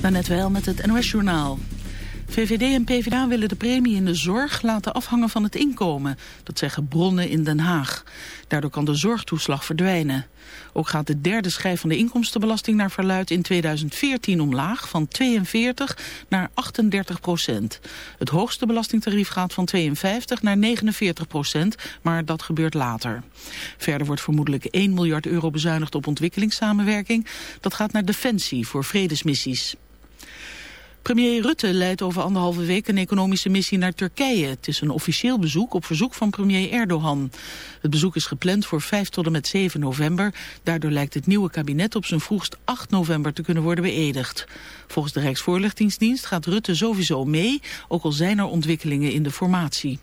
Daarnet wel met het NOS-journaal. VVD en PvdA willen de premie in de zorg laten afhangen van het inkomen. Dat zeggen bronnen in Den Haag. Daardoor kan de zorgtoeslag verdwijnen. Ook gaat de derde schijf van de inkomstenbelasting naar verluid in 2014 omlaag van 42 naar 38 procent. Het hoogste belastingtarief gaat van 52 naar 49 procent, maar dat gebeurt later. Verder wordt vermoedelijk 1 miljard euro bezuinigd op ontwikkelingssamenwerking. Dat gaat naar defensie voor vredesmissies. Premier Rutte leidt over anderhalve week een economische missie naar Turkije. Het is een officieel bezoek op verzoek van premier Erdogan. Het bezoek is gepland voor 5 tot en met 7 november. Daardoor lijkt het nieuwe kabinet op zijn vroegst 8 november te kunnen worden beëdigd. Volgens de Rijksvoorlichtingsdienst gaat Rutte sowieso mee, ook al zijn er ontwikkelingen in de formatie.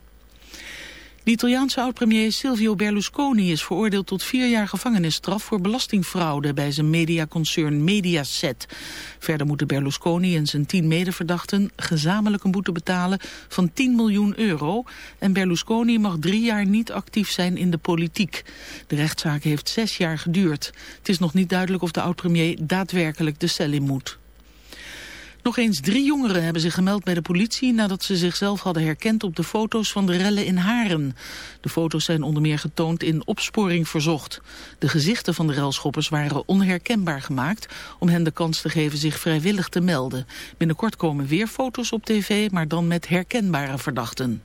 De Italiaanse oud-premier Silvio Berlusconi is veroordeeld tot vier jaar gevangenisstraf voor belastingfraude bij zijn mediaconcern Mediaset. Verder moeten Berlusconi en zijn tien medeverdachten gezamenlijk een boete betalen van 10 miljoen euro. En Berlusconi mag drie jaar niet actief zijn in de politiek. De rechtszaak heeft zes jaar geduurd. Het is nog niet duidelijk of de oud-premier daadwerkelijk de cel in moet. Nog eens drie jongeren hebben zich gemeld bij de politie nadat ze zichzelf hadden herkend op de foto's van de rellen in Haren. De foto's zijn onder meer getoond in opsporing verzocht. De gezichten van de relschoppers waren onherkenbaar gemaakt om hen de kans te geven zich vrijwillig te melden. Binnenkort komen weer foto's op tv, maar dan met herkenbare verdachten.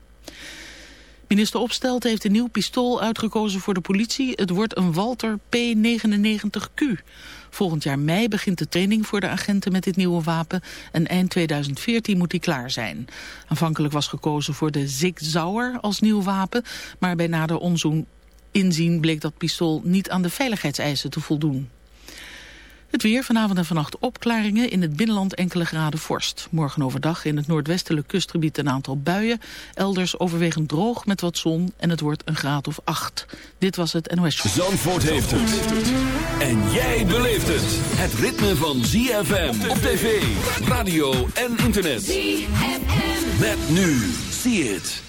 Minister Opstelt heeft een nieuw pistool uitgekozen voor de politie. Het wordt een Walter P99Q. Volgend jaar mei begint de training voor de agenten met dit nieuwe wapen en eind 2014 moet die klaar zijn. Aanvankelijk was gekozen voor de Zig Zauer als nieuw wapen, maar bij nader onzoen inzien bleek dat pistool niet aan de veiligheidseisen te voldoen. Het weer vanavond en vannacht opklaringen. In het binnenland enkele graden vorst. Morgen overdag in het noordwestelijk kustgebied een aantal buien. Elders overwegend droog met wat zon. En het wordt een graad of acht. Dit was het NOS Show. Zandvoort heeft het. En jij beleeft het. Het ritme van ZFM op tv, radio en internet. ZFM. Met nu. See it.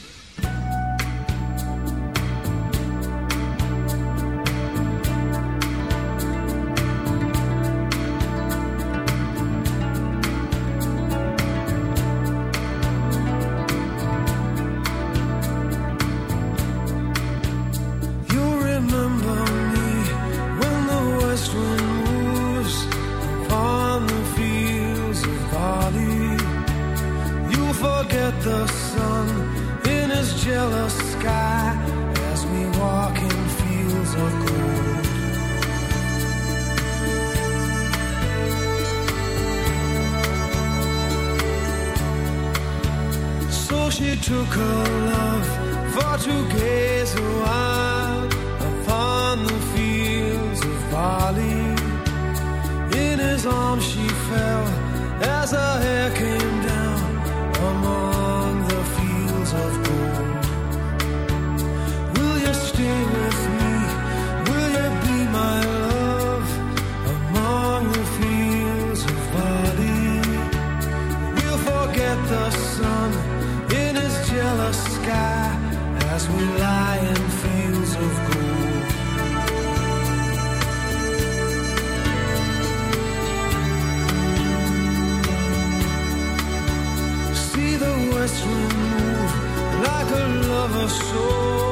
of a soul.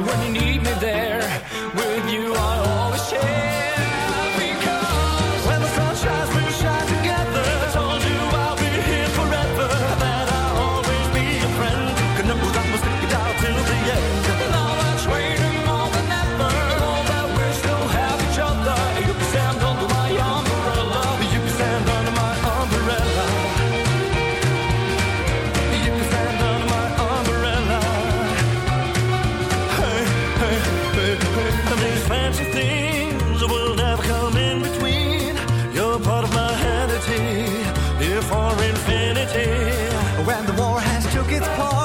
When you need it's Paul.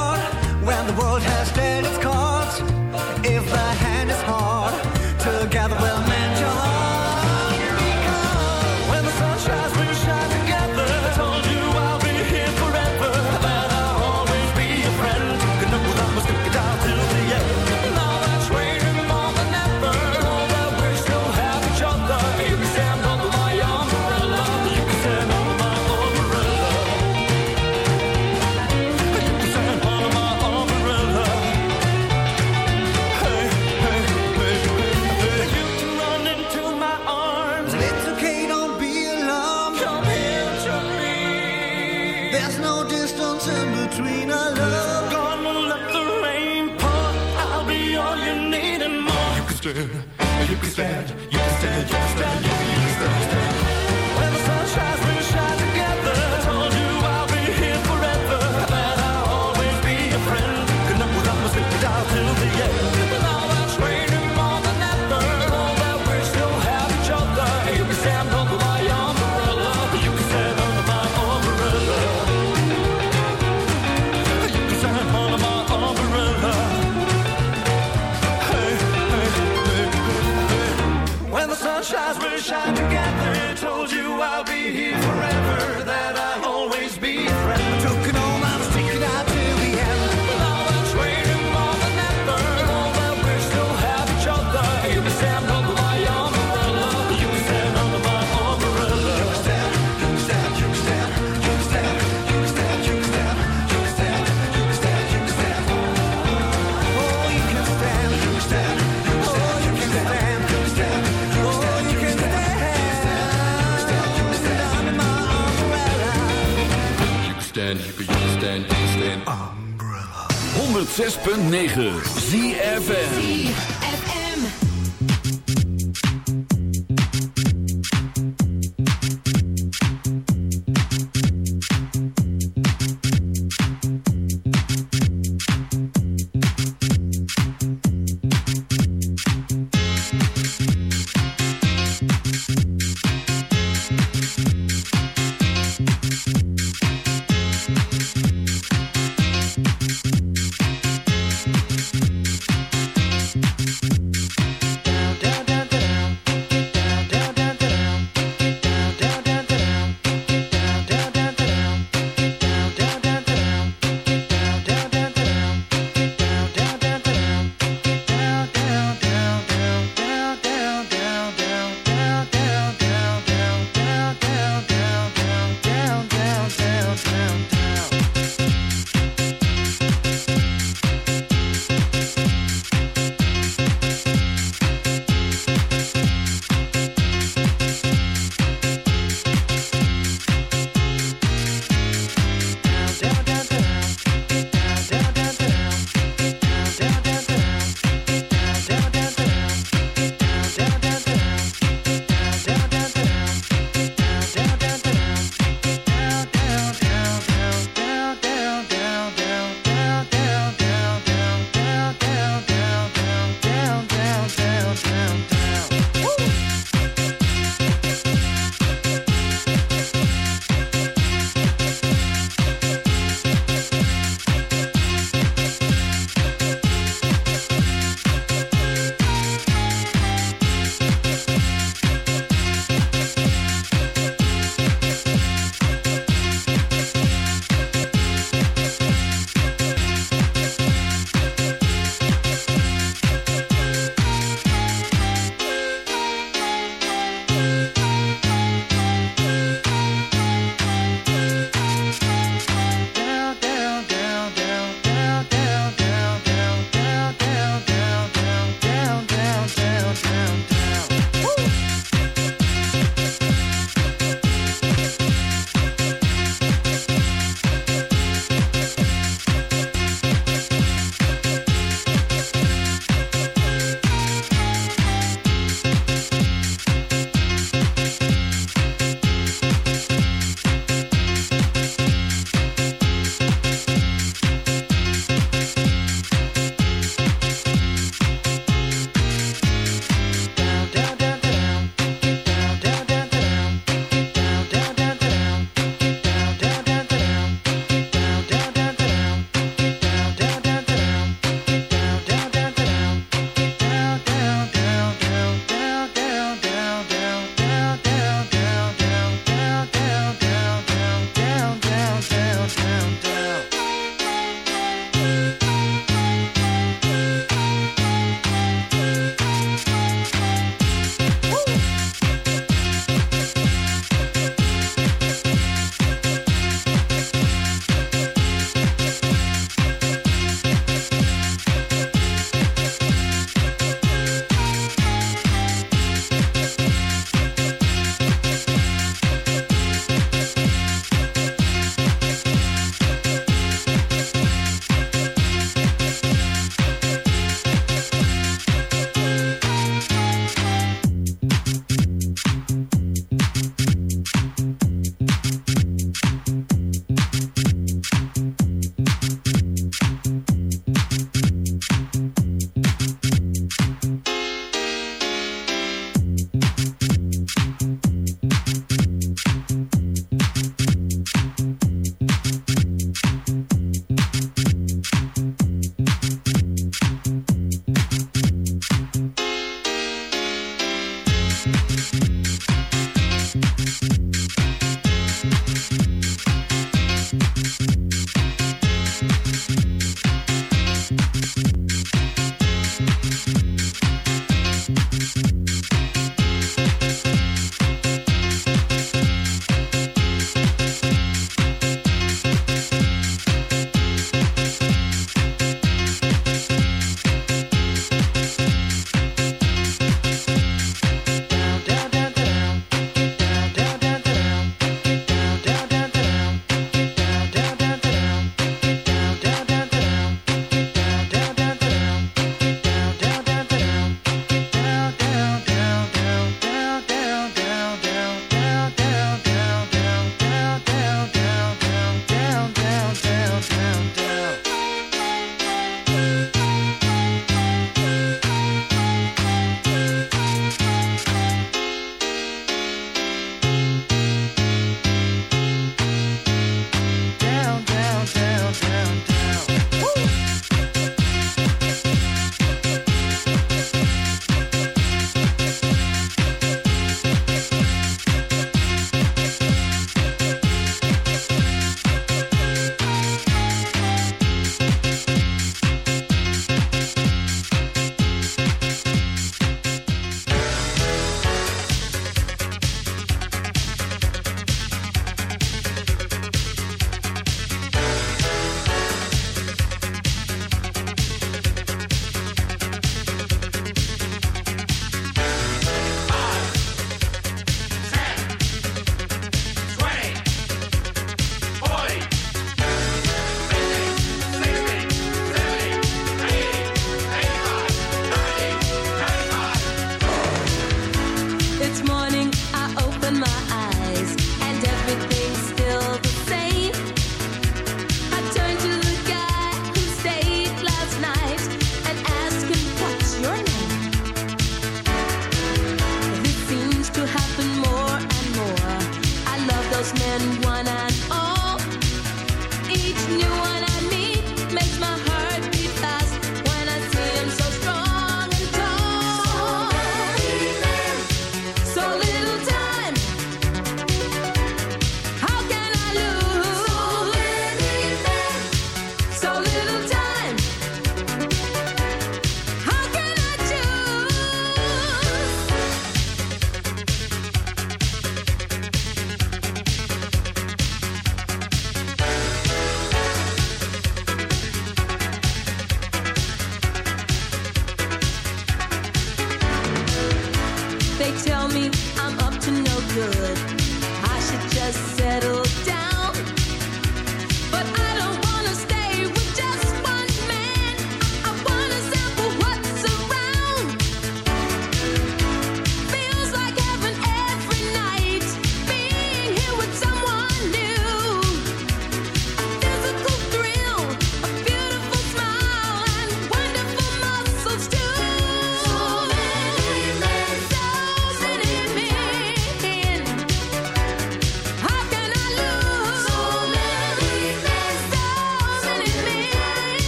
106.9 ZFM.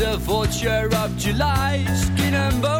The vulture of July, skin and bones